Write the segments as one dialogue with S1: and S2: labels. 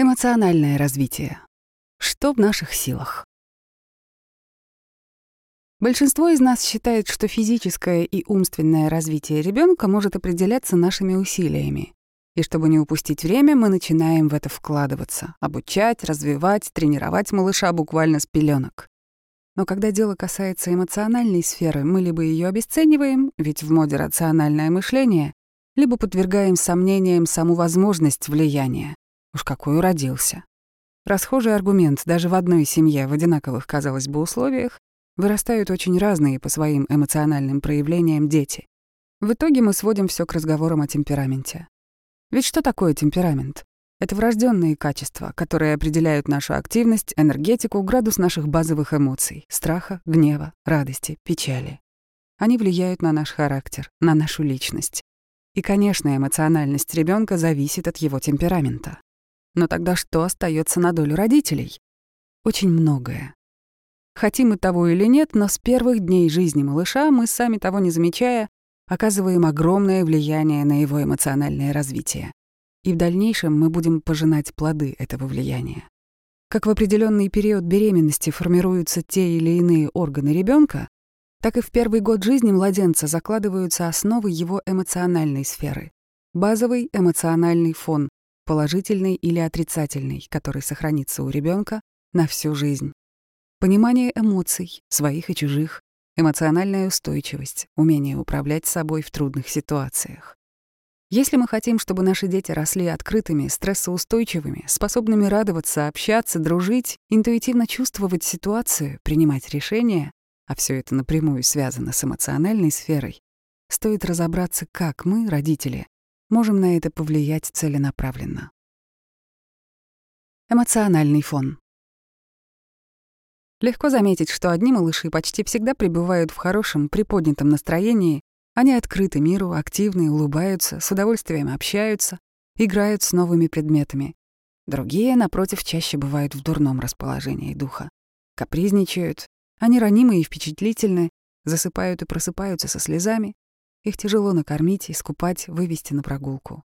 S1: Эмоциональное развитие. Что в наших силах? Большинство из нас считает, что физическое и умственное развитие ребенка может определяться нашими усилиями. И чтобы не упустить время, мы начинаем в это вкладываться, обучать, развивать, тренировать малыша буквально с пеленок. Но когда дело касается эмоциональной сферы, мы либо ее обесцениваем, ведь в моде рациональное мышление, либо подвергаем сомнениям саму возможность влияния. Уж какой уродился. Расхожий аргумент даже в одной семье в одинаковых, казалось бы, условиях вырастают очень разные по своим эмоциональным проявлениям дети. В итоге мы сводим все к разговорам о темпераменте. Ведь что такое темперамент? Это врожденные качества, которые определяют нашу активность, энергетику, градус наших базовых эмоций — страха, гнева, радости, печали. Они влияют на наш характер, на нашу личность. И, конечно, эмоциональность ребенка зависит от его темперамента. Но тогда что остается на долю родителей? Очень многое. Хотим мы того или нет, но с первых дней жизни малыша мы, сами того не замечая, оказываем огромное влияние на его эмоциональное развитие. И в дальнейшем мы будем пожинать плоды этого влияния. Как в определенный период беременности формируются те или иные органы ребенка, так и в первый год жизни младенца закладываются основы его эмоциональной сферы. Базовый эмоциональный фон, положительный или отрицательный, который сохранится у ребенка на всю жизнь. Понимание эмоций, своих и чужих, эмоциональная устойчивость, умение управлять собой в трудных ситуациях. Если мы хотим, чтобы наши дети росли открытыми, стрессоустойчивыми, способными радоваться, общаться, дружить, интуитивно чувствовать ситуацию, принимать решения, а все это напрямую связано с эмоциональной сферой, стоит разобраться, как мы, родители, можем на это повлиять целенаправленно. Эмоциональный фон. Легко заметить, что одни малыши почти всегда пребывают в хорошем, приподнятом настроении, они открыты миру, активны, улыбаются, с удовольствием общаются, играют с новыми предметами. Другие, напротив, чаще бывают в дурном расположении духа. Капризничают, они ранимы и впечатлительны, засыпают и просыпаются со слезами, их тяжело накормить, искупать, вывести на прогулку.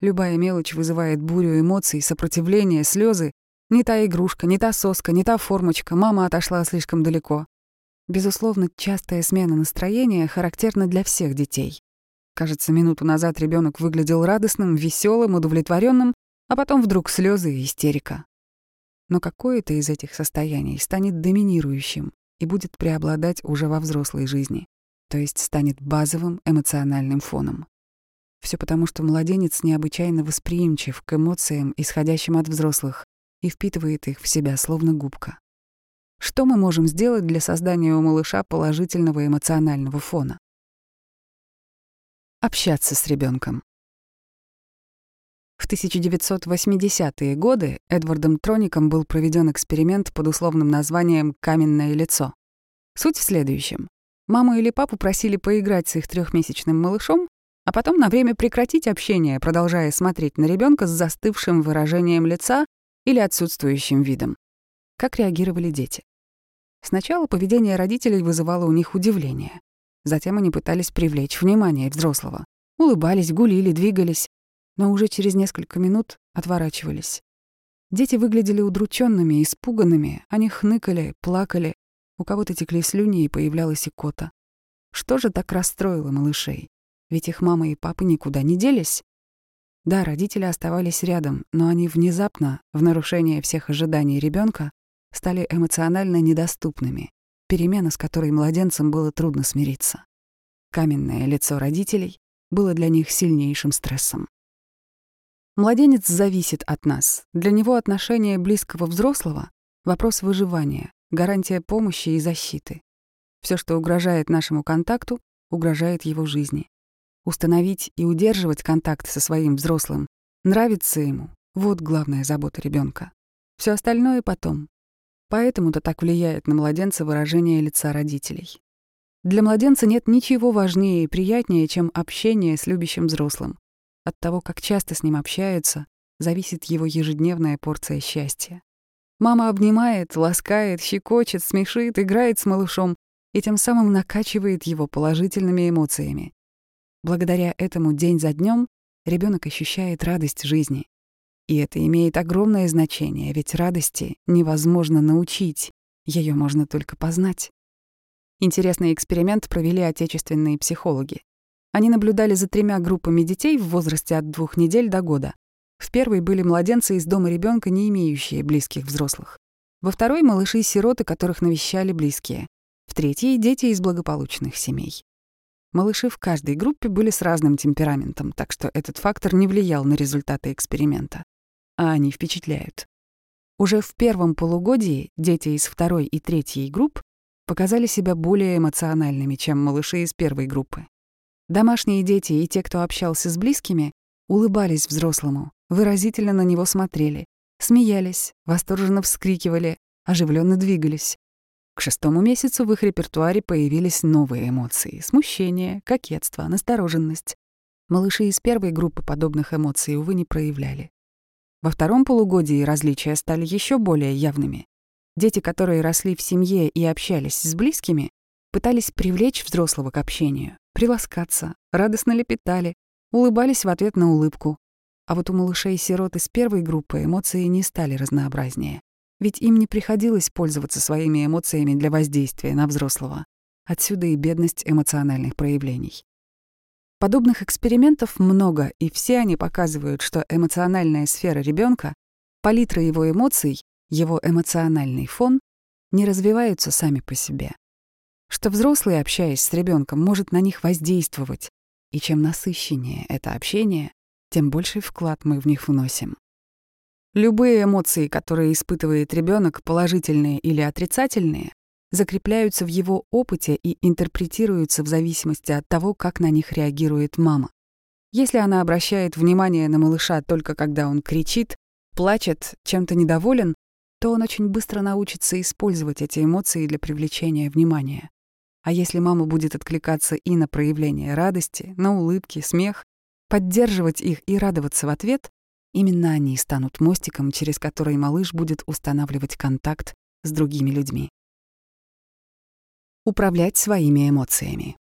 S1: Любая мелочь вызывает бурю эмоций, сопротивление, слезы. Не та игрушка, не та соска, не та формочка, мама отошла слишком далеко. Безусловно, частая смена настроения характерна для всех детей. Кажется, минуту назад ребенок выглядел радостным, веселым, удовлетворенным, а потом вдруг слезы и истерика. Но какое-то из этих состояний станет доминирующим и будет преобладать уже во взрослой жизни то есть станет базовым эмоциональным фоном. Все потому, что младенец необычайно восприимчив к эмоциям, исходящим от взрослых, и впитывает их в себя словно губка. Что мы можем сделать для создания у малыша положительного эмоционального фона? Общаться с ребенком. В 1980-е годы Эдвардом Троником был проведен эксперимент под условным названием «каменное лицо». Суть в следующем. Маму или папу просили поиграть с их трехмесячным малышом, а потом на время прекратить общение, продолжая смотреть на ребенка с застывшим выражением лица или отсутствующим видом. Как реагировали дети? Сначала поведение родителей вызывало у них удивление. Затем они пытались привлечь внимание взрослого. Улыбались, гулили, двигались, но уже через несколько минут отворачивались. Дети выглядели удрученными, испуганными, они хныкали, плакали, у кого-то текли слюни и появлялась икота. Что же так расстроило малышей? Ведь их мама и папа никуда не делись. Да, родители оставались рядом, но они внезапно, в нарушение всех ожиданий ребенка, стали эмоционально недоступными, перемена с которой младенцам было трудно смириться. Каменное лицо родителей было для них сильнейшим стрессом. Младенец зависит от нас. Для него отношение близкого взрослого — вопрос выживания, гарантия помощи и защиты. Все, что угрожает нашему контакту, угрожает его жизни. Установить и удерживать контакт со своим взрослым, нравится ему — вот главная забота ребенка. Все остальное потом. Поэтому-то так влияет на младенца выражение лица родителей. Для младенца нет ничего важнее и приятнее, чем общение с любящим взрослым. От того, как часто с ним общаются, зависит его ежедневная порция счастья. Мама обнимает, ласкает, щекочет, смешит, играет с малышом и тем самым накачивает его положительными эмоциями. Благодаря этому день за днем ребенок ощущает радость жизни. И это имеет огромное значение, ведь радости невозможно научить, ее можно только познать. Интересный эксперимент провели отечественные психологи. Они наблюдали за тремя группами детей в возрасте от двух недель до года. В первой были младенцы из дома ребенка, не имеющие близких взрослых. Во второй — малыши-сироты, которых навещали близкие. В третьей — дети из благополучных семей. Малыши в каждой группе были с разным темпераментом, так что этот фактор не влиял на результаты эксперимента. А они впечатляют. Уже в первом полугодии дети из второй и третьей групп показали себя более эмоциональными, чем малыши из первой группы. Домашние дети и те, кто общался с близкими, улыбались взрослому, выразительно на него смотрели, смеялись, восторженно вскрикивали, оживленно двигались. К шестому месяцу в их репертуаре появились новые эмоции — смущение, кокетство, настороженность. Малыши из первой группы подобных эмоций, увы, не проявляли. Во втором полугодии различия стали еще более явными. Дети, которые росли в семье и общались с близкими, пытались привлечь взрослого к общению, приласкаться, радостно лепетали, улыбались в ответ на улыбку. А вот у малышей-сирот из первой группы эмоции не стали разнообразнее. Ведь им не приходилось пользоваться своими эмоциями для воздействия на взрослого. Отсюда и бедность эмоциональных проявлений. Подобных экспериментов много, и все они показывают, что эмоциональная сфера ребенка, палитра его эмоций, его эмоциональный фон не развиваются сами по себе. Что взрослый, общаясь с ребенком, может на них воздействовать, и чем насыщеннее это общение, тем больший вклад мы в них вносим. Любые эмоции, которые испытывает ребенок, положительные или отрицательные, закрепляются в его опыте и интерпретируются в зависимости от того, как на них реагирует мама. Если она обращает внимание на малыша только когда он кричит, плачет, чем-то недоволен, то он очень быстро научится использовать эти эмоции для привлечения внимания. А если мама будет откликаться и на проявление радости, на улыбки, смех, поддерживать их и радоваться в ответ, именно они станут мостиком, через который малыш будет устанавливать контакт с другими людьми управлять своими эмоциями.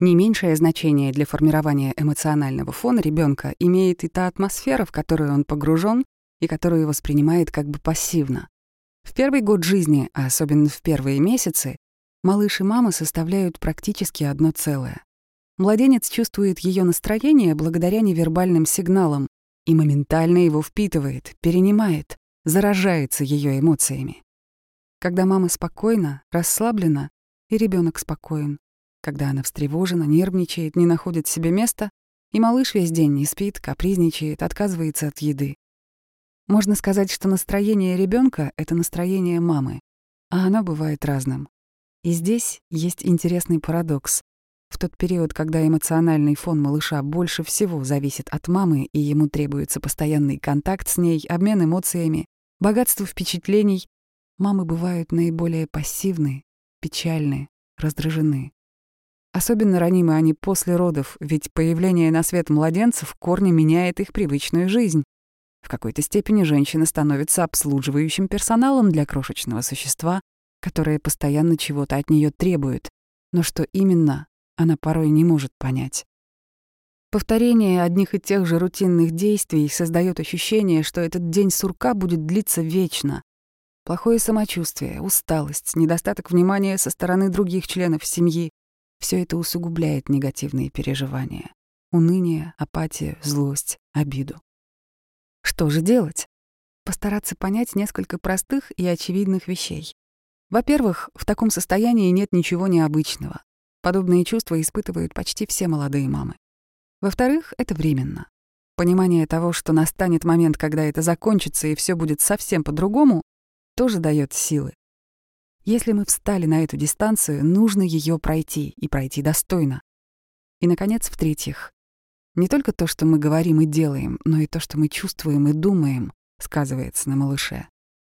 S1: Не меньшее значение для формирования эмоционального фона ребенка имеет и та атмосфера, в которую он погружен и которую воспринимает как бы пассивно. В первый год жизни, а особенно в первые месяцы, малыш и мама составляют практически одно целое. Младенец чувствует ее настроение благодаря невербальным сигналам и моментально его впитывает, перенимает, заражается ее эмоциями. Когда мама спокойна, расслаблена, и ребенок спокоен. Когда она встревожена, нервничает, не находит себе места, и малыш весь день не спит, капризничает, отказывается от еды. Можно сказать, что настроение ребенка это настроение мамы, а оно бывает разным. И здесь есть интересный парадокс. Тот период, когда эмоциональный фон малыша больше всего зависит от мамы, и ему требуется постоянный контакт с ней, обмен эмоциями, богатство впечатлений, мамы бывают наиболее пассивны, печальны, раздражены. Особенно ранимы они после родов, ведь появление на свет младенцев в корне меняет их привычную жизнь. В какой-то степени женщина становится обслуживающим персоналом для крошечного существа, которое постоянно чего-то от нее требует, но что именно, она порой не может понять. Повторение одних и тех же рутинных действий создает ощущение, что этот день сурка будет длиться вечно, Плохое самочувствие, усталость, недостаток внимания со стороны других членов семьи — все это усугубляет негативные переживания. Уныние, апатия, злость, обиду. Что же делать? Постараться понять несколько простых и очевидных вещей. Во-первых, в таком состоянии нет ничего необычного. Подобные чувства испытывают почти все молодые мамы. Во-вторых, это временно. Понимание того, что настанет момент, когда это закончится и все будет совсем по-другому, тоже дает силы. Если мы встали на эту дистанцию, нужно ее пройти и пройти достойно. И, наконец, в-третьих, не только то, что мы говорим и делаем, но и то, что мы чувствуем и думаем, сказывается на малыше.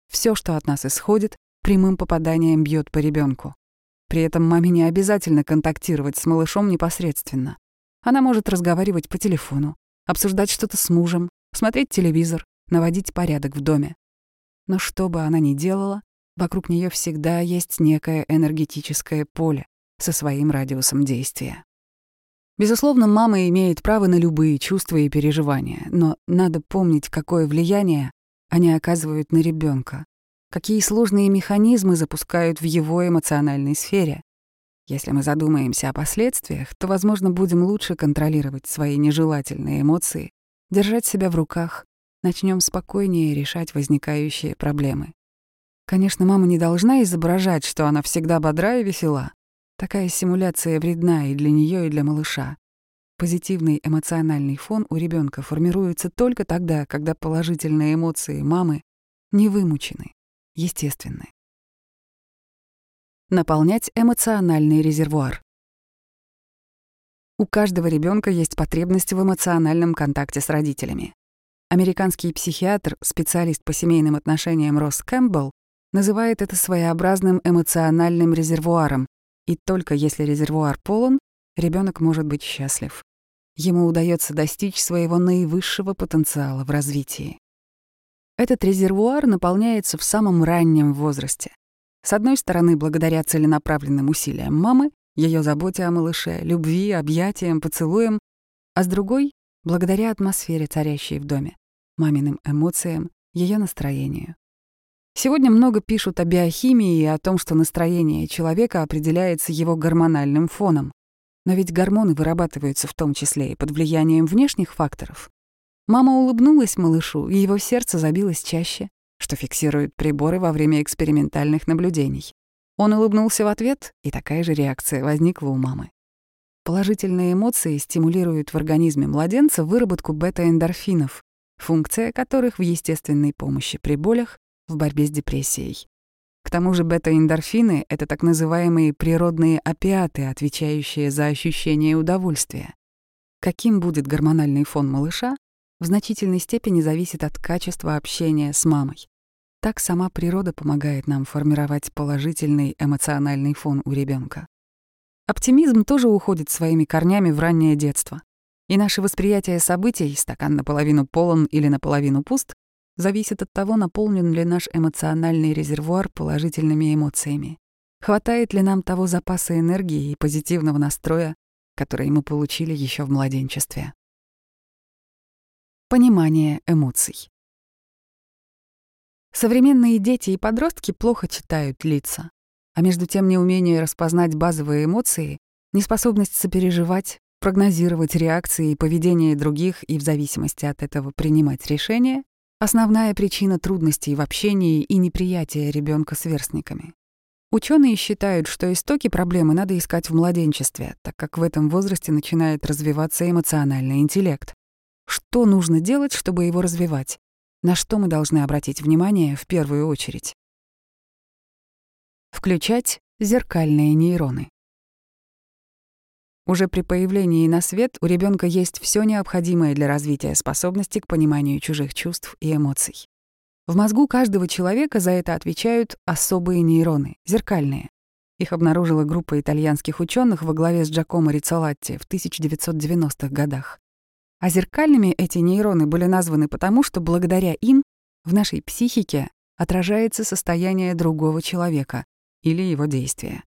S1: Все, что от нас исходит, прямым попаданием бьет по ребенку. При этом маме не обязательно контактировать с малышом непосредственно. Она может разговаривать по телефону, обсуждать что-то с мужем, смотреть телевизор, наводить порядок в доме. Но что бы она ни делала, вокруг нее всегда есть некое энергетическое поле со своим радиусом действия. Безусловно, мама имеет право на любые чувства и переживания, но надо помнить, какое влияние они оказывают на ребенка, какие сложные механизмы запускают в его эмоциональной сфере. Если мы задумаемся о последствиях, то, возможно, будем лучше контролировать свои нежелательные эмоции, держать себя в руках, начнем спокойнее решать возникающие проблемы. Конечно, мама не должна изображать, что она всегда бодра и весела. Такая симуляция вредна и для нее, и для малыша. Позитивный эмоциональный фон у ребенка формируется только тогда, когда положительные эмоции мамы не вымучены, естественны. Наполнять эмоциональный резервуар. У каждого ребенка есть потребность в эмоциональном контакте с родителями. Американский психиатр, специалист по семейным отношениям Росс Кэмпбелл, называет это своеобразным эмоциональным резервуаром, и только если резервуар полон, ребенок может быть счастлив. Ему удается достичь своего наивысшего потенциала в развитии. Этот резервуар наполняется в самом раннем возрасте. С одной стороны, благодаря целенаправленным усилиям мамы, ее заботе о малыше, любви, объятиям, поцелуям, а с другой — благодаря атмосфере, царящей в доме, маминым эмоциям, ее настроению. Сегодня много пишут о биохимии и о том, что настроение человека определяется его гормональным фоном. Но ведь гормоны вырабатываются в том числе и под влиянием внешних факторов. Мама улыбнулась малышу, и его сердце забилось чаще, что фиксируют приборы во время экспериментальных наблюдений. Он улыбнулся в ответ, и такая же реакция возникла у мамы. Положительные эмоции стимулируют в организме младенца выработку бета-эндорфинов, функция которых в естественной помощи при болях в борьбе с депрессией. К тому же бета-эндорфины — это так называемые природные опиаты, отвечающие за ощущение удовольствия. Каким будет гормональный фон малыша, в значительной степени зависит от качества общения с мамой. Так сама природа помогает нам формировать положительный эмоциональный фон у ребенка. Оптимизм тоже уходит своими корнями в раннее детство. И наше восприятие событий, стакан наполовину полон или наполовину пуст, зависит от того, наполнен ли наш эмоциональный резервуар положительными эмоциями. Хватает ли нам того запаса энергии и позитивного настроя, который мы получили еще в младенчестве. Понимание эмоций. Современные дети и подростки плохо читают лица, а между тем неумение распознать базовые эмоции, неспособность сопереживать, прогнозировать реакции и поведение других и в зависимости от этого принимать решения Основная причина трудностей в общении и неприятия ребенка сверстниками. Ученые считают, что истоки проблемы надо искать в младенчестве, так как в этом возрасте начинает развиваться эмоциональный интеллект. Что нужно делать, чтобы его развивать? На что мы должны обратить внимание в первую очередь? Включать зеркальные нейроны. Уже при появлении на свет у ребенка есть все необходимое для развития способности к пониманию чужих чувств и эмоций. В мозгу каждого человека за это отвечают особые нейроны, зеркальные. Их обнаружила группа итальянских ученых во главе с Джакомо Рицолатти в 1990-х годах. А зеркальными эти нейроны были названы потому, что благодаря им в нашей психике отражается состояние другого человека или его действия.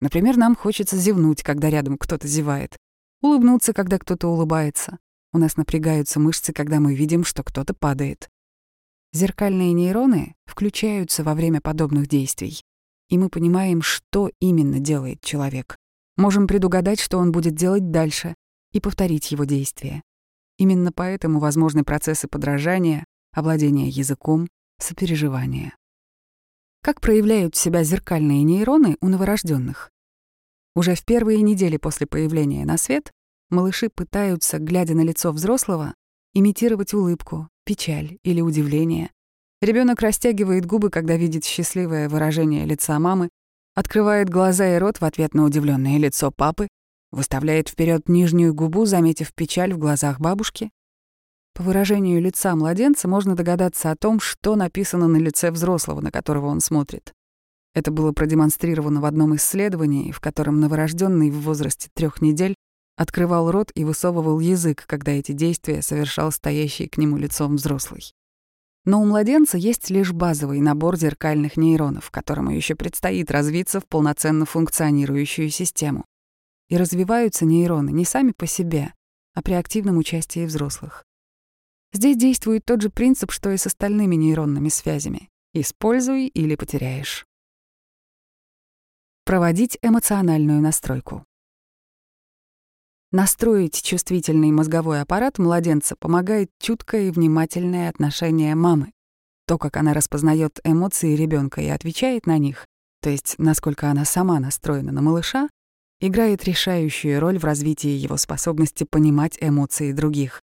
S1: Например, нам хочется зевнуть, когда рядом кто-то зевает, улыбнуться, когда кто-то улыбается. У нас напрягаются мышцы, когда мы видим, что кто-то падает. Зеркальные нейроны включаются во время подобных действий, и мы понимаем, что именно делает человек. Можем предугадать, что он будет делать дальше, и повторить его действия. Именно поэтому возможны процессы подражания, овладения языком, сопереживания. Как проявляют себя зеркальные нейроны у новорожденных? Уже в первые недели после появления на свет малыши пытаются, глядя на лицо взрослого, имитировать улыбку, печаль или удивление. Ребенок растягивает губы, когда видит счастливое выражение лица мамы, открывает глаза и рот в ответ на удивленное лицо папы, выставляет вперед нижнюю губу, заметив печаль в глазах бабушки, по выражению лица младенца можно догадаться о том, что написано на лице взрослого, на которого он смотрит. Это было продемонстрировано в одном исследовании, в котором новорожденный в возрасте трех недель открывал рот и высовывал язык, когда эти действия совершал стоящий к нему лицом взрослый. Но у младенца есть лишь базовый набор зеркальных нейронов, которому еще предстоит развиться в полноценно функционирующую систему. И развиваются нейроны не сами по себе, а при активном участии взрослых. Здесь действует тот же принцип, что и с остальными нейронными связями. Используй или потеряешь. Проводить эмоциональную настройку. Настроить чувствительный мозговой аппарат младенца помогает чуткое и внимательное отношение мамы. То, как она распознает эмоции ребенка и отвечает на них, то есть насколько она сама настроена на малыша, играет решающую роль в развитии его способности понимать эмоции других.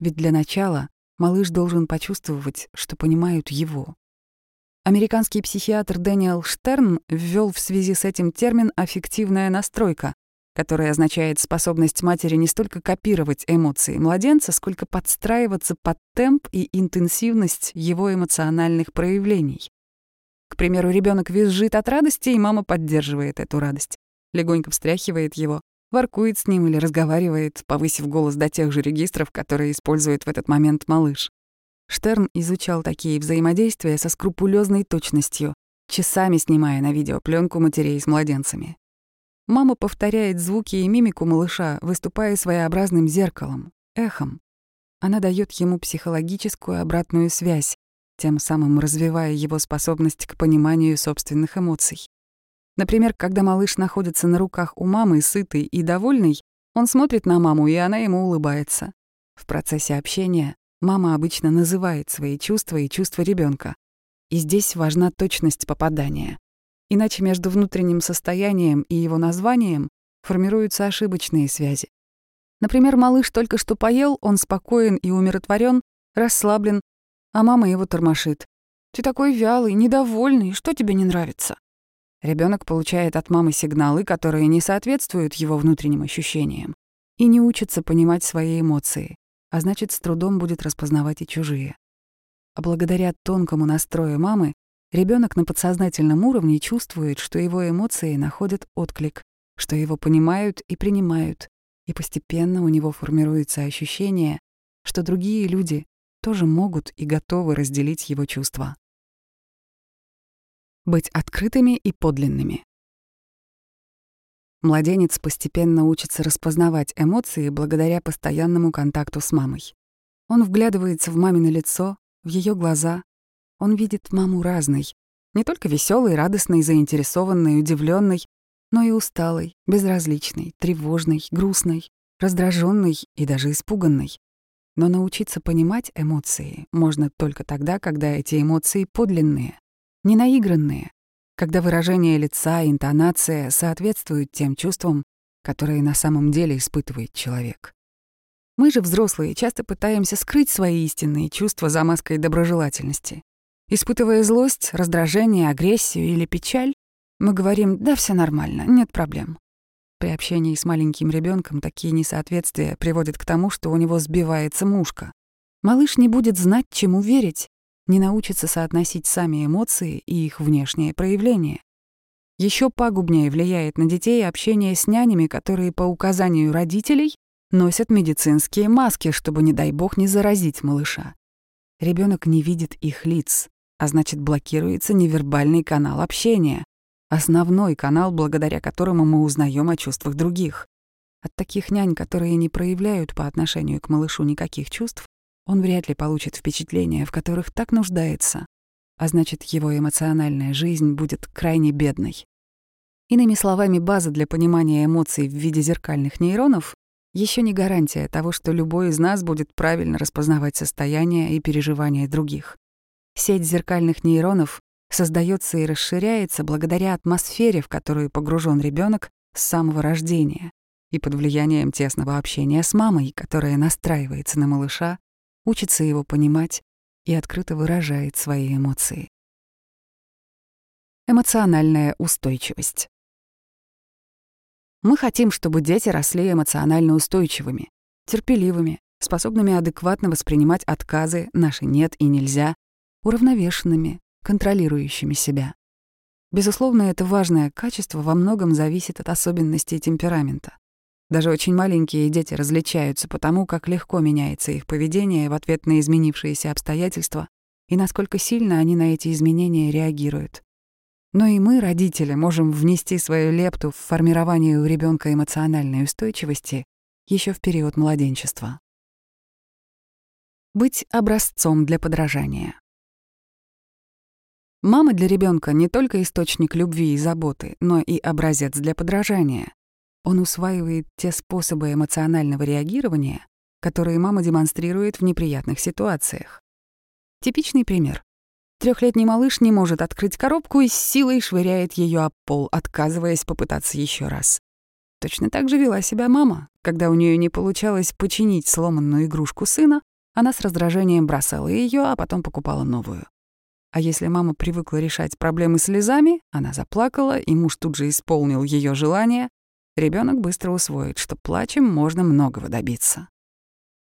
S1: Ведь для начала малыш должен почувствовать, что понимают его. Американский психиатр Дэниел Штерн ввел в связи с этим термин «аффективная настройка», который означает способность матери не столько копировать эмоции младенца, сколько подстраиваться под темп и интенсивность его эмоциональных проявлений. К примеру, ребенок визжит от радости, и мама поддерживает эту радость, легонько встряхивает его, воркует с ним или разговаривает, повысив голос до тех же регистров, которые использует в этот момент малыш. Штерн изучал такие взаимодействия со скрупулезной точностью, часами снимая на видео пленку матерей с младенцами. Мама повторяет звуки и мимику малыша, выступая своеобразным зеркалом, эхом. Она дает ему психологическую обратную связь, тем самым развивая его способность к пониманию собственных эмоций. Например, когда малыш находится на руках у мамы, сытый и довольный, он смотрит на маму, и она ему улыбается. В процессе общения мама обычно называет свои чувства и чувства ребенка. И здесь важна точность попадания. Иначе между внутренним состоянием и его названием формируются ошибочные связи. Например, малыш только что поел, он спокоен и умиротворен, расслаблен, а мама его тормошит. «Ты такой вялый, недовольный, что тебе не нравится?» Ребенок получает от мамы сигналы, которые не соответствуют его внутренним ощущениям, и не учится понимать свои эмоции, а значит, с трудом будет распознавать и чужие. А благодаря тонкому настрою мамы Ребенок на подсознательном уровне чувствует, что его эмоции находят отклик, что его понимают и принимают, и постепенно у него формируется ощущение, что другие люди тоже могут и готовы разделить его чувства. Быть открытыми и подлинными. Младенец постепенно учится распознавать эмоции благодаря постоянному контакту с мамой. Он вглядывается в мамино лицо, в ее глаза, он видит маму разной, не только веселой, радостной, заинтересованной, удивленной, но и усталой, безразличной, тревожной, грустной, раздраженной и даже испуганной. Но научиться понимать эмоции можно только тогда, когда эти эмоции подлинные, не наигранные, когда выражение лица интонация соответствуют тем чувствам, которые на самом деле испытывает человек. Мы же, взрослые, часто пытаемся скрыть свои истинные чувства за маской доброжелательности. Испытывая злость, раздражение, агрессию или печаль, мы говорим «да, все нормально, нет проблем». При общении с маленьким ребенком такие несоответствия приводят к тому, что у него сбивается мушка. Малыш не будет знать, чему верить, не научится соотносить сами эмоции и их внешние проявления. Еще пагубнее влияет на детей общение с нянями, которые по указанию родителей носят медицинские маски, чтобы, не дай бог, не заразить малыша. Ребенок не видит их лиц, а значит блокируется невербальный канал общения, основной канал, благодаря которому мы узнаем о чувствах других. От таких нянь, которые не проявляют по отношению к малышу никаких чувств, он вряд ли получит впечатления, в которых так нуждается, а значит, его эмоциональная жизнь будет крайне бедной. Иными словами, база для понимания эмоций в виде зеркальных нейронов еще не гарантия того, что любой из нас будет правильно распознавать состояние и переживания других. Сеть зеркальных нейронов создается и расширяется благодаря атмосфере, в которую погружен ребенок с самого рождения и под влиянием тесного общения с мамой, которая настраивается на малыша, учится его понимать и открыто выражает свои эмоции. Эмоциональная устойчивость. Мы хотим, чтобы дети росли эмоционально устойчивыми, терпеливыми, способными адекватно воспринимать отказы, наши «нет» и «нельзя», уравновешенными, контролирующими себя. Безусловно, это важное качество во многом зависит от особенностей темперамента. Даже очень маленькие дети различаются по тому, как легко меняется их поведение в ответ на изменившиеся обстоятельства и насколько сильно они на эти изменения реагируют. Но и мы, родители, можем внести свою лепту в формирование у ребенка эмоциональной устойчивости еще в период младенчества. Быть образцом для подражания. Мама для ребенка не только источник любви и заботы, но и образец для подражания. Он усваивает те способы эмоционального реагирования, которые мама демонстрирует в неприятных ситуациях. Типичный пример. Трехлетний малыш не может открыть коробку и с силой швыряет ее об пол, отказываясь попытаться еще раз. Точно так же вела себя мама. Когда у нее не получалось починить сломанную игрушку сына, она с раздражением бросала ее, а потом покупала новую. А если мама привыкла решать проблемы слезами, она заплакала, и муж тут же исполнил ее желание, ребенок быстро усвоит, что плачем можно многого добиться.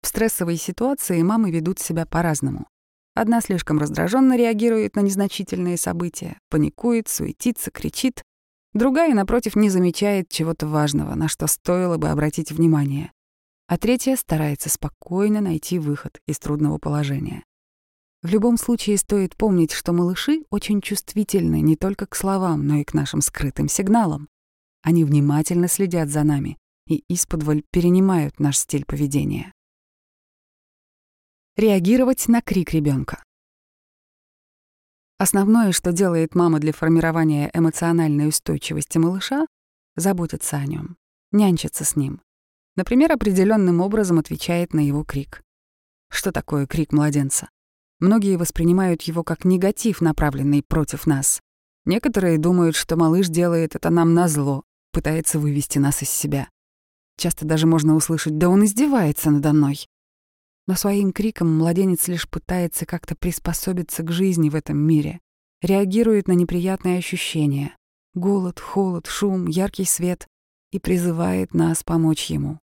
S1: В стрессовой ситуации мамы ведут себя по-разному. Одна слишком раздраженно реагирует на незначительные события, паникует, суетится, кричит. Другая, напротив, не замечает чего-то важного, на что стоило бы обратить внимание. А третья старается спокойно найти выход из трудного положения. В любом случае стоит помнить, что малыши очень чувствительны не только к словам, но и к нашим скрытым сигналам. Они внимательно следят за нами и исподволь перенимают наш стиль поведения. Реагировать на крик ребенка. Основное, что делает мама для формирования эмоциональной устойчивости малыша, заботиться о нем, нянчиться с ним. Например, определенным образом отвечает на его крик. Что такое крик младенца? Многие воспринимают его как негатив, направленный против нас. Некоторые думают, что малыш делает это нам назло, пытается вывести нас из себя. Часто даже можно услышать «да он издевается надо мной». Но своим криком младенец лишь пытается как-то приспособиться к жизни в этом мире, реагирует на неприятные ощущения — голод, холод, шум, яркий свет — и призывает нас помочь ему.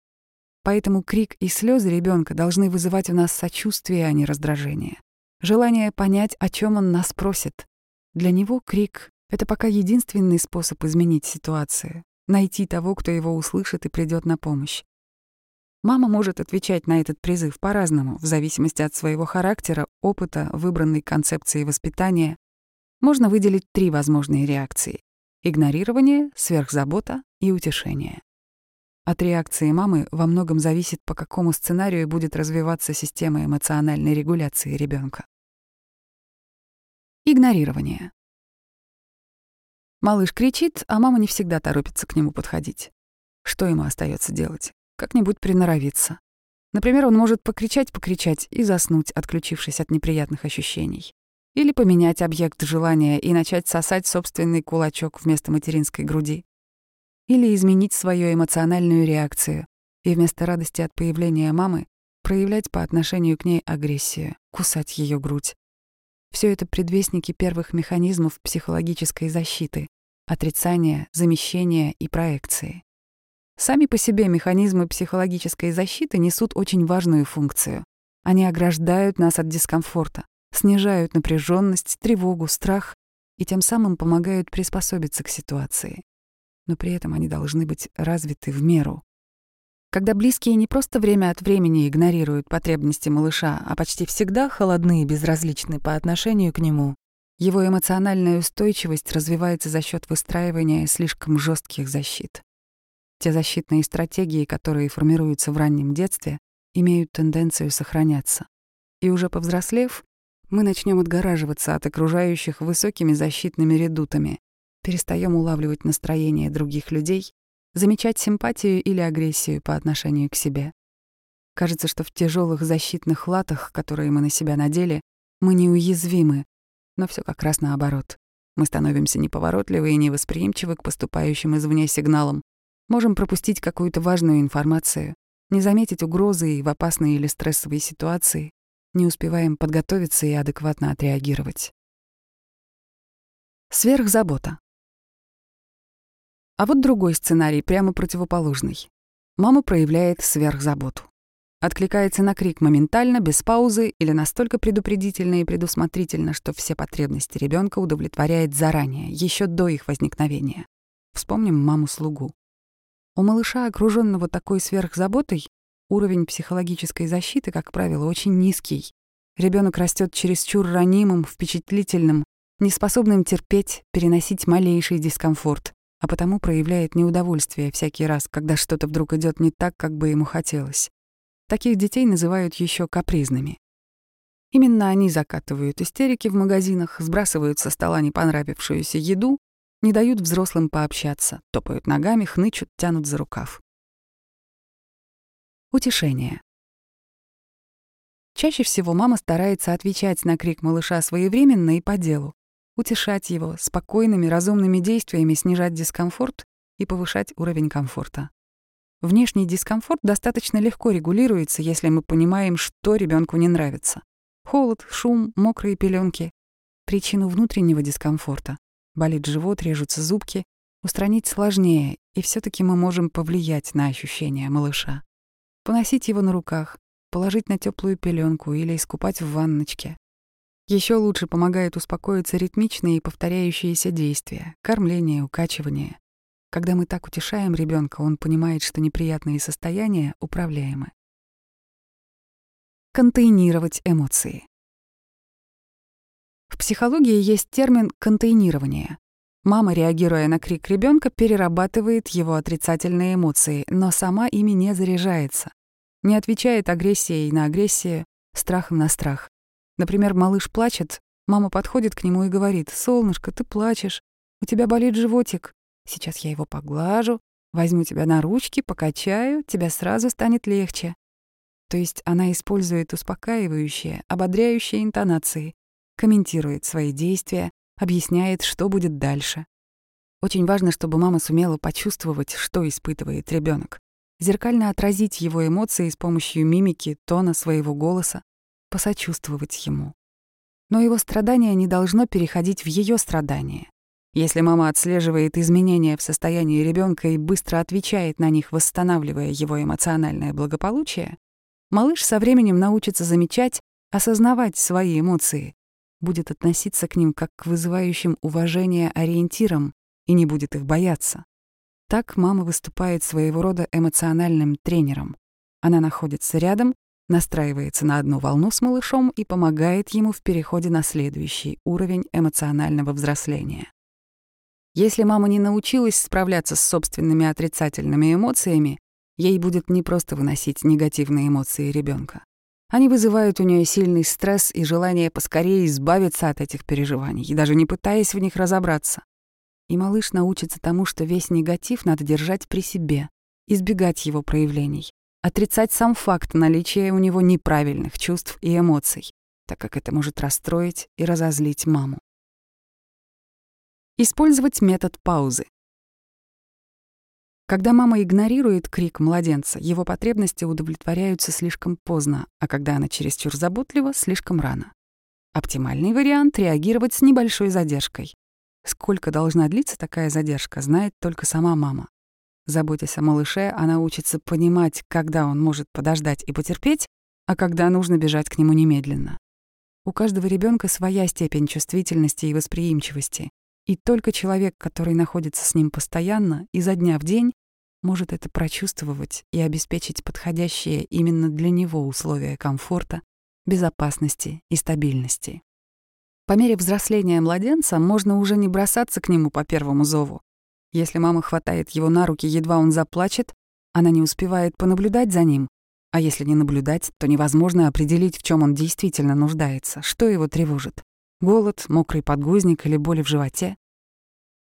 S1: Поэтому крик и слезы ребенка должны вызывать у нас сочувствие, а не раздражение. Желание понять, о чем он нас просит. Для него крик — это пока единственный способ изменить ситуацию, найти того, кто его услышит и придет на помощь. Мама может отвечать на этот призыв по-разному, в зависимости от своего характера, опыта, выбранной концепции воспитания. Можно выделить три возможные реакции — игнорирование, сверхзабота и утешение. От реакции мамы во многом зависит, по какому сценарию будет развиваться система эмоциональной регуляции ребенка. Игнорирование. Малыш кричит, а мама не всегда торопится к нему подходить. Что ему остается делать? как-нибудь приноровиться. Например, он может покричать-покричать и заснуть, отключившись от неприятных ощущений. Или поменять объект желания и начать сосать собственный кулачок вместо материнской груди. Или изменить свою эмоциональную реакцию и вместо радости от появления мамы проявлять по отношению к ней агрессию, кусать ее грудь. Все это предвестники первых механизмов психологической защиты — отрицания, замещения и проекции. Сами по себе механизмы психологической защиты несут очень важную функцию. Они ограждают нас от дискомфорта, снижают напряженность, тревогу, страх и тем самым помогают приспособиться к ситуации. Но при этом они должны быть развиты в меру. Когда близкие не просто время от времени игнорируют потребности малыша, а почти всегда холодны и безразличны по отношению к нему, его эмоциональная устойчивость развивается за счет выстраивания слишком жестких защит. Те защитные стратегии, которые формируются в раннем детстве, имеют тенденцию сохраняться. И уже повзрослев, мы начнем отгораживаться от окружающих высокими защитными редутами, перестаем улавливать настроение других людей, замечать симпатию или агрессию по отношению к себе. Кажется, что в тяжелых защитных латах, которые мы на себя надели, мы неуязвимы, но все как раз наоборот. Мы становимся неповоротливы и невосприимчивы к поступающим извне сигналам, Можем пропустить какую-то важную информацию, не заметить угрозы и в опасной или стрессовой ситуации, не успеваем подготовиться и адекватно отреагировать. Сверхзабота. А вот другой сценарий, прямо противоположный. Мама проявляет сверхзаботу. Откликается на крик моментально, без паузы или настолько предупредительно и предусмотрительно, что все потребности ребенка удовлетворяет заранее, еще до их возникновения. Вспомним маму-слугу. У малыша, окруженного такой сверхзаботой, уровень психологической защиты, как правило, очень низкий. Ребенок растет чересчур ранимым, впечатлительным, неспособным терпеть, переносить малейший дискомфорт, а потому проявляет неудовольствие всякий раз, когда что-то вдруг идет не так, как бы ему хотелось. Таких детей называют еще капризными. Именно они закатывают истерики в магазинах, сбрасывают со стола не понравившуюся еду, не дают взрослым пообщаться, топают ногами, хнычут, тянут за рукав. Утешение. Чаще всего мама старается отвечать на крик малыша своевременно и по делу, утешать его, спокойными, разумными действиями снижать дискомфорт и повышать уровень комфорта. Внешний дискомфорт достаточно легко регулируется, если мы понимаем, что ребенку не нравится. Холод, шум, мокрые пеленки. Причину внутреннего дискомфорта — болит живот, режутся зубки — устранить сложнее, и все таки мы можем повлиять на ощущения малыша. Поносить его на руках, положить на теплую пеленку или искупать в ванночке. Еще лучше помогает успокоиться ритмичные и повторяющиеся действия, кормление, укачивание. Когда мы так утешаем ребенка, он понимает, что неприятные состояния управляемы. Контейнировать эмоции. В психологии есть термин «контейнирование». Мама, реагируя на крик ребенка, перерабатывает его отрицательные эмоции, но сама ими не заряжается. Не отвечает агрессией на агрессию, страхом на страх. Например, малыш плачет, мама подходит к нему и говорит, «Солнышко, ты плачешь, у тебя болит животик. Сейчас я его поглажу, возьму тебя на ручки, покачаю, тебе сразу станет легче». То есть она использует успокаивающие, ободряющие интонации, комментирует свои действия, объясняет, что будет дальше. Очень важно, чтобы мама сумела почувствовать, что испытывает ребенок, зеркально отразить его эмоции с помощью мимики, тона своего голоса, посочувствовать ему. Но его страдание не должно переходить в ее страдания. Если мама отслеживает изменения в состоянии ребенка и быстро отвечает на них, восстанавливая его эмоциональное благополучие, Малыш со временем научится замечать, осознавать свои эмоции, будет относиться к ним как к вызывающим уважение ориентирам и не будет их бояться. Так мама выступает своего рода эмоциональным тренером. Она находится рядом, настраивается на одну волну с малышом и помогает ему в переходе на следующий уровень эмоционального взросления. Если мама не научилась справляться с собственными отрицательными эмоциями, Ей будет не просто выносить негативные эмоции ребенка. Они вызывают у нее сильный стресс и желание поскорее избавиться от этих переживаний, даже не пытаясь в них разобраться. И малыш научится тому, что весь негатив надо держать при себе, избегать его проявлений, отрицать сам факт наличия у него неправильных чувств и эмоций, так как это может расстроить и разозлить маму. Использовать метод паузы. Когда мама игнорирует крик младенца, его потребности удовлетворяются слишком поздно, а когда она чересчур заботлива, слишком рано. Оптимальный вариант — реагировать с небольшой задержкой. Сколько должна длиться такая задержка, знает только сама мама. Заботясь о малыше, она учится понимать, когда он может подождать и потерпеть, а когда нужно бежать к нему немедленно. У каждого ребенка своя степень чувствительности и восприимчивости, и только человек, который находится с ним постоянно, изо дня в день, может это прочувствовать и обеспечить подходящие именно для него условия комфорта, безопасности и стабильности. По мере взросления младенца можно уже не бросаться к нему по первому зову. Если мама хватает его на руки, едва он заплачет, она не успевает понаблюдать за ним, а если не наблюдать, то невозможно определить, в чем он действительно нуждается, что его тревожит. Голод, мокрый подгузник или боли в животе.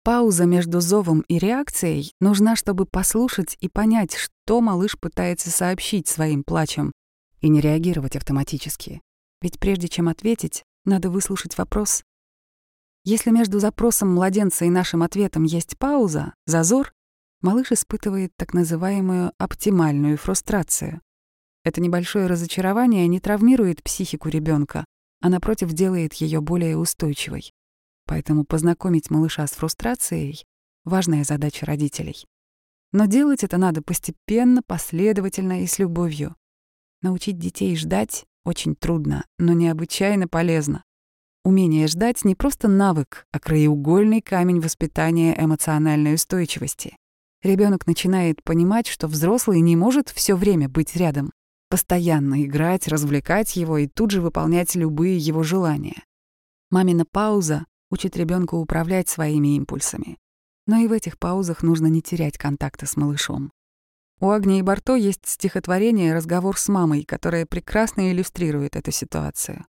S1: Пауза между зовом и реакцией нужна, чтобы послушать и понять, что малыш пытается сообщить своим плачем, и не реагировать автоматически. Ведь прежде чем ответить, надо выслушать вопрос. Если между запросом младенца и нашим ответом есть пауза, зазор, малыш испытывает так называемую оптимальную фрустрацию. Это небольшое разочарование не травмирует психику ребенка, а напротив делает ее более устойчивой. Поэтому познакомить малыша с фрустрацией — важная задача родителей. Но делать это надо постепенно, последовательно и с любовью. Научить детей ждать очень трудно, но необычайно полезно. Умение ждать — не просто навык, а краеугольный камень воспитания эмоциональной устойчивости. Ребенок начинает понимать, что взрослый не может все время быть рядом, постоянно играть, развлекать его и тут же выполнять любые его желания. Мамина пауза учит ребенка управлять своими импульсами. Но и в этих паузах нужно не терять контакта с малышом. У Агни и Барто есть стихотворение «Разговор с мамой», которое прекрасно иллюстрирует эту ситуацию.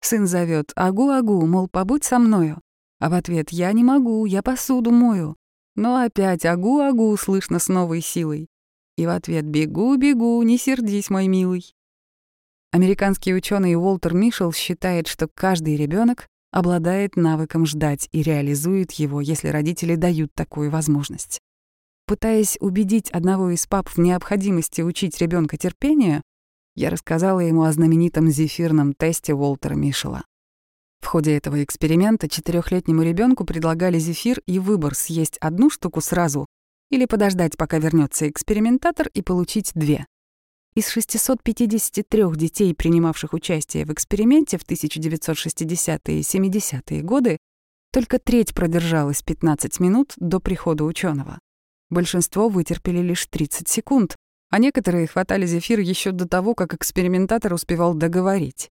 S1: Сын зовет «Агу-агу», мол, побудь со мною. А в ответ «Я не могу, я посуду мою». Но опять «Агу-агу» слышно с новой силой. И в ответ «Бегу-бегу, не сердись, мой милый». Американский ученый Уолтер Мишел считает, что каждый ребенок обладает навыком ждать и реализует его, если родители дают такую возможность. Пытаясь убедить одного из пап в необходимости учить ребенка терпению, я рассказала ему о знаменитом зефирном тесте Уолтера Мишела. В ходе этого эксперимента четырехлетнему ребенку предлагали зефир и выбор съесть одну штуку сразу или подождать, пока вернется экспериментатор, и получить две. Из 653 детей, принимавших участие в эксперименте в 1960-е и 70-е годы, только треть продержалась 15 минут до прихода ученого. Большинство вытерпели лишь 30 секунд, а некоторые хватали зефир еще до того, как экспериментатор успевал договорить.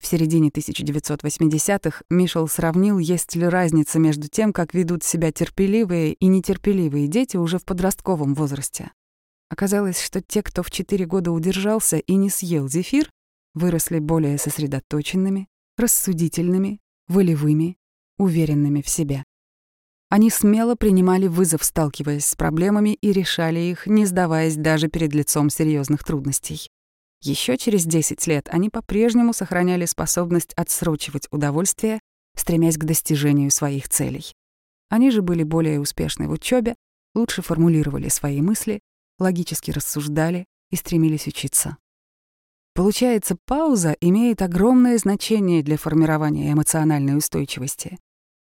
S1: В середине 1980-х Мишел сравнил, есть ли разница между тем, как ведут себя терпеливые и нетерпеливые дети уже в подростковом возрасте. Оказалось, что те, кто в 4 года удержался и не съел зефир, выросли более сосредоточенными, рассудительными, волевыми, уверенными в себе. Они смело принимали вызов, сталкиваясь с проблемами, и решали их, не сдаваясь даже перед лицом серьезных трудностей. Еще через 10 лет они по-прежнему сохраняли способность отсрочивать удовольствие, стремясь к достижению своих целей. Они же были более успешны в учебе, лучше формулировали свои мысли, логически рассуждали и стремились учиться. Получается, пауза имеет огромное значение для формирования эмоциональной устойчивости.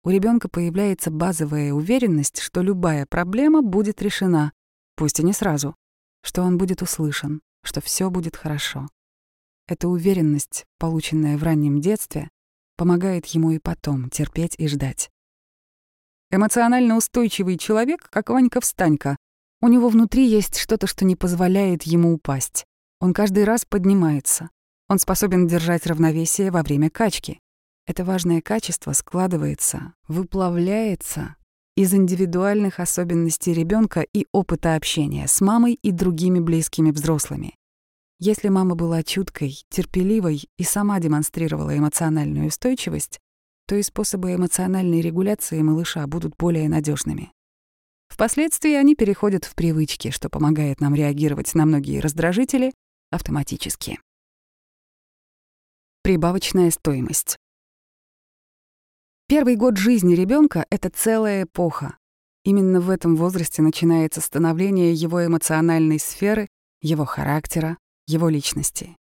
S1: У ребенка появляется базовая уверенность, что любая проблема будет решена, пусть и не сразу, что он будет услышан, что все будет хорошо. Эта уверенность, полученная в раннем детстве, помогает ему и потом терпеть и ждать. Эмоционально устойчивый человек, как Ванька-встанька, у него внутри есть что-то, что не позволяет ему упасть. Он каждый раз поднимается. Он способен держать равновесие во время качки. Это важное качество складывается, выплавляется из индивидуальных особенностей ребенка и опыта общения с мамой и другими близкими взрослыми. Если мама была чуткой, терпеливой и сама демонстрировала эмоциональную устойчивость, то и способы эмоциональной регуляции малыша будут более надежными. Впоследствии они переходят в привычки, что помогает нам реагировать на многие раздражители автоматически. Прибавочная стоимость. Первый год жизни ребенка — это целая эпоха. Именно в этом возрасте начинается становление его эмоциональной сферы, его характера, его личности.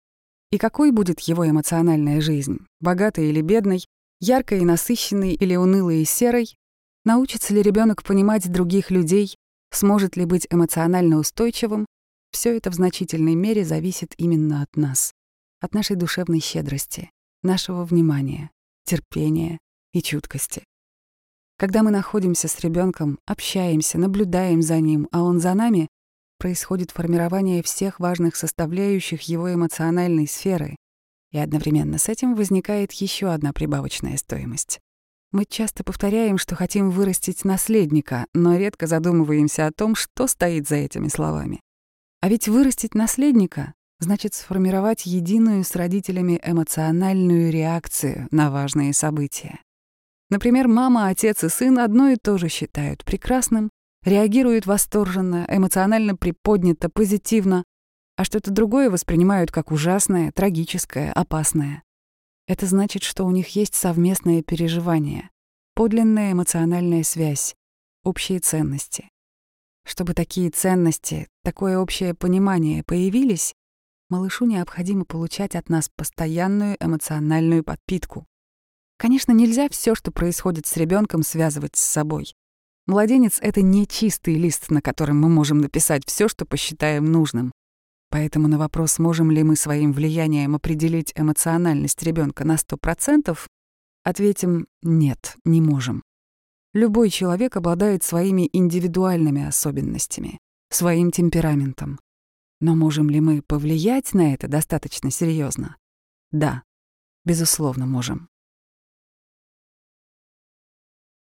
S1: И какой будет его эмоциональная жизнь, богатой или бедной, яркой и насыщенной или унылой и серой, научится ли ребенок понимать других людей, сможет ли быть эмоционально устойчивым, все это в значительной мере зависит именно от нас, от нашей душевной щедрости, нашего внимания, терпения, и чуткости. Когда мы находимся с ребенком, общаемся, наблюдаем за ним, а он за нами, происходит формирование всех важных составляющих его эмоциональной сферы, и одновременно с этим возникает еще одна прибавочная стоимость. Мы часто повторяем, что хотим вырастить наследника, но редко задумываемся о том, что стоит за этими словами. А ведь вырастить наследника значит сформировать единую с родителями эмоциональную реакцию на важные события. Например, мама, отец и сын одно и то же считают прекрасным, реагируют восторженно, эмоционально приподнято, позитивно, а что-то другое воспринимают как ужасное, трагическое, опасное. Это значит, что у них есть совместное переживание, подлинная эмоциональная связь, общие ценности. Чтобы такие ценности, такое общее понимание появились, малышу необходимо получать от нас постоянную эмоциональную подпитку. Конечно, нельзя все, что происходит с ребенком, связывать с собой. Младенец — это не чистый лист, на котором мы можем написать все, что посчитаем нужным. Поэтому на вопрос, можем ли мы своим влиянием определить эмоциональность ребенка на 100%, ответим «нет, не можем». Любой человек обладает своими индивидуальными особенностями, своим темпераментом. Но можем ли мы повлиять на это достаточно серьезно? Да, безусловно, можем.